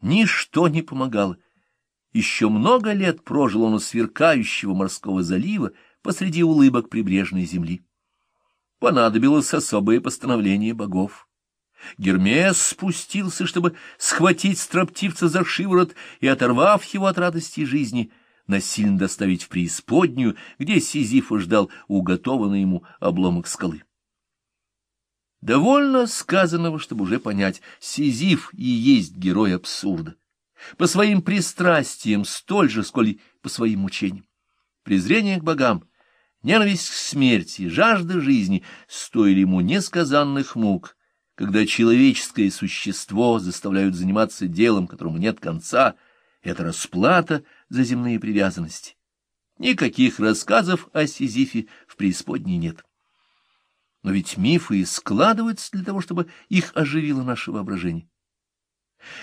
ничто не помогало. Еще много лет прожил он у сверкающего морского залива посреди улыбок прибрежной земли. Понадобилось особое постановление богов. Гермес спустился, чтобы схватить строптивца за шиворот и, оторвав его от радости жизни, насильно доставить в преисподнюю, где Сизифа ждал уготованный ему обломок скалы. Довольно сказанного, чтобы уже понять, Сизиф и есть герой абсурда. По своим пристрастиям столь же, сколь и по своим мучениям. Презрение к богам, ненависть к смерти, жажда жизни стоили ему несказанных мук, когда человеческое существо заставляют заниматься делом, которому нет конца, это расплата за земные привязанности. Никаких рассказов о Сизифе в преисподней нет. Но ведь мифы и складываются для того, чтобы их оживило наше воображение.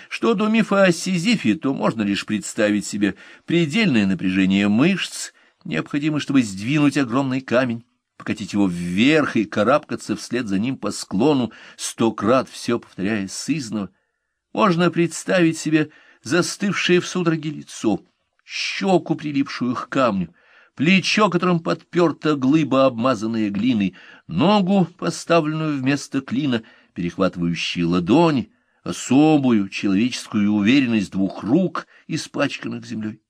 Что до мифа о Сизифе, то можно лишь представить себе предельное напряжение мышц, необходимое, чтобы сдвинуть огромный камень, покатить его вверх и карабкаться вслед за ним по склону, сто крат все повторяя сызново. Можно представить себе застывшее в судороге лицо, щеку, прилипшую к камню, плечо, которым подперта глыба, обмазанная глиной, ногу, поставленную вместо клина, перехватывающие ладони, особую человеческую уверенность двух рук, испачканных землей.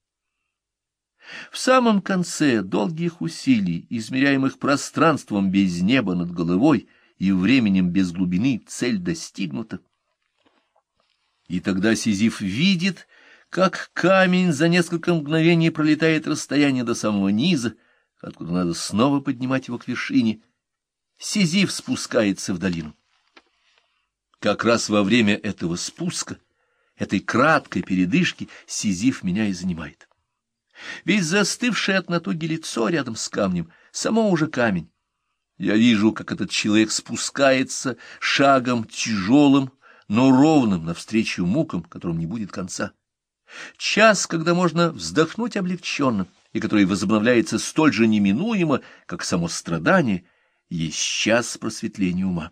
В самом конце долгих усилий, измеряемых пространством без неба над головой и временем без глубины, цель достигнута. И тогда Сизиф видит, как камень за несколько мгновений пролетает расстояние до самого низа, откуда надо снова поднимать его к вершине. Сизиф спускается в долину. Как раз во время этого спуска, этой краткой передышки, Сизиф меня и занимает. Ведь застывшее от натуги лицо рядом с камнем — само уже камень. Я вижу, как этот человек спускается шагом тяжелым, но ровным навстречу мукам, которым не будет конца. Час, когда можно вздохнуть облегченно, и который возобновляется столь же неминуемо, как само страдание, есть час просветления ума.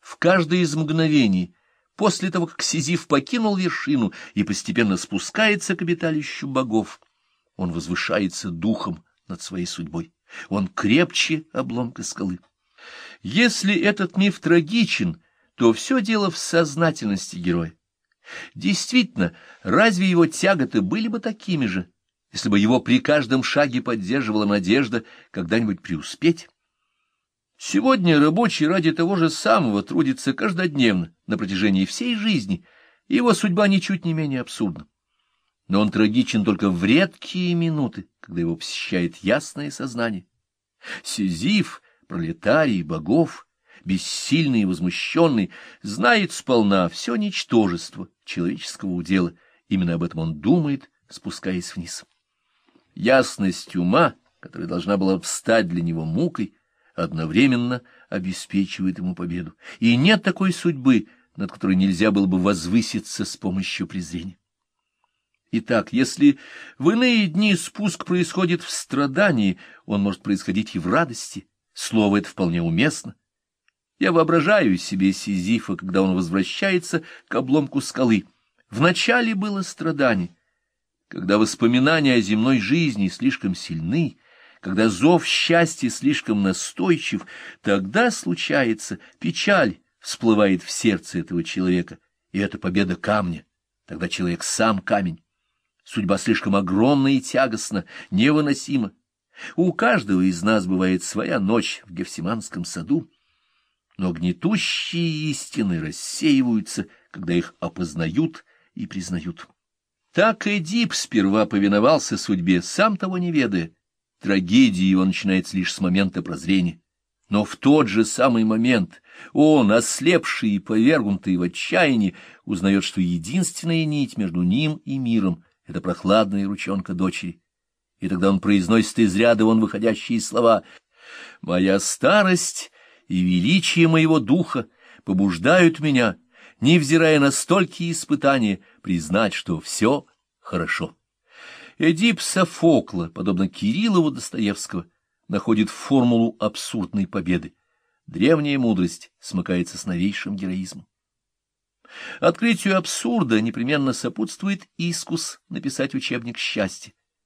В каждое из мгновений, после того, как Сизиф покинул вершину и постепенно спускается к обиталищу богов, он возвышается духом над своей судьбой. Он крепче обломка скалы. Если этот миф трагичен, то все дело в сознательности героя. Действительно, разве его тяготы были бы такими же, если бы его при каждом шаге поддерживала надежда когда-нибудь преуспеть? Сегодня рабочий ради того же самого трудится каждодневно на протяжении всей жизни, и его судьба ничуть не менее абсурдна. Но он трагичен только в редкие минуты, когда его посещает ясное сознание. Сизиф, пролетарий богов, бессильный и возмущенный, знает сполна все ничтожество человеческого удела. Именно об этом он думает, спускаясь вниз. Ясность ума, которая должна была встать для него мукой, одновременно обеспечивает ему победу. И нет такой судьбы, над которой нельзя было бы возвыситься с помощью презрения. Итак, если в иные дни спуск происходит в страдании, он может происходить и в радости. Слово это вполне уместно. Я воображаю себе Сизифа, когда он возвращается к обломку скалы. Вначале было страдание. Когда воспоминания о земной жизни слишком сильны, когда зов счастья слишком настойчив, тогда случается печаль, всплывает в сердце этого человека, и это победа камня. Тогда человек сам камень. Судьба слишком огромна и тягостна, невыносима. У каждого из нас бывает своя ночь в Гефсиманском саду, но гнетущие истины рассеиваются, когда их опознают и признают. Так Эдип сперва повиновался судьбе, сам того не ведая. Трагедия его начинается лишь с момента прозрения. Но в тот же самый момент он, ослепший и повергнутый в отчаянии, узнает, что единственная нить между ним и миром — это прохладная ручонка дочери. И тогда он произносит из ряда вон выходящие слова «Моя старость и величие моего духа побуждают меня, невзирая на столькие испытания, признать, что все хорошо». Эдип Софокла, подобно Кириллову Достоевского, находит формулу абсурдной победы. Древняя мудрость смыкается с новейшим героизмом. Открытию абсурда непременно сопутствует искус написать учебник счастья.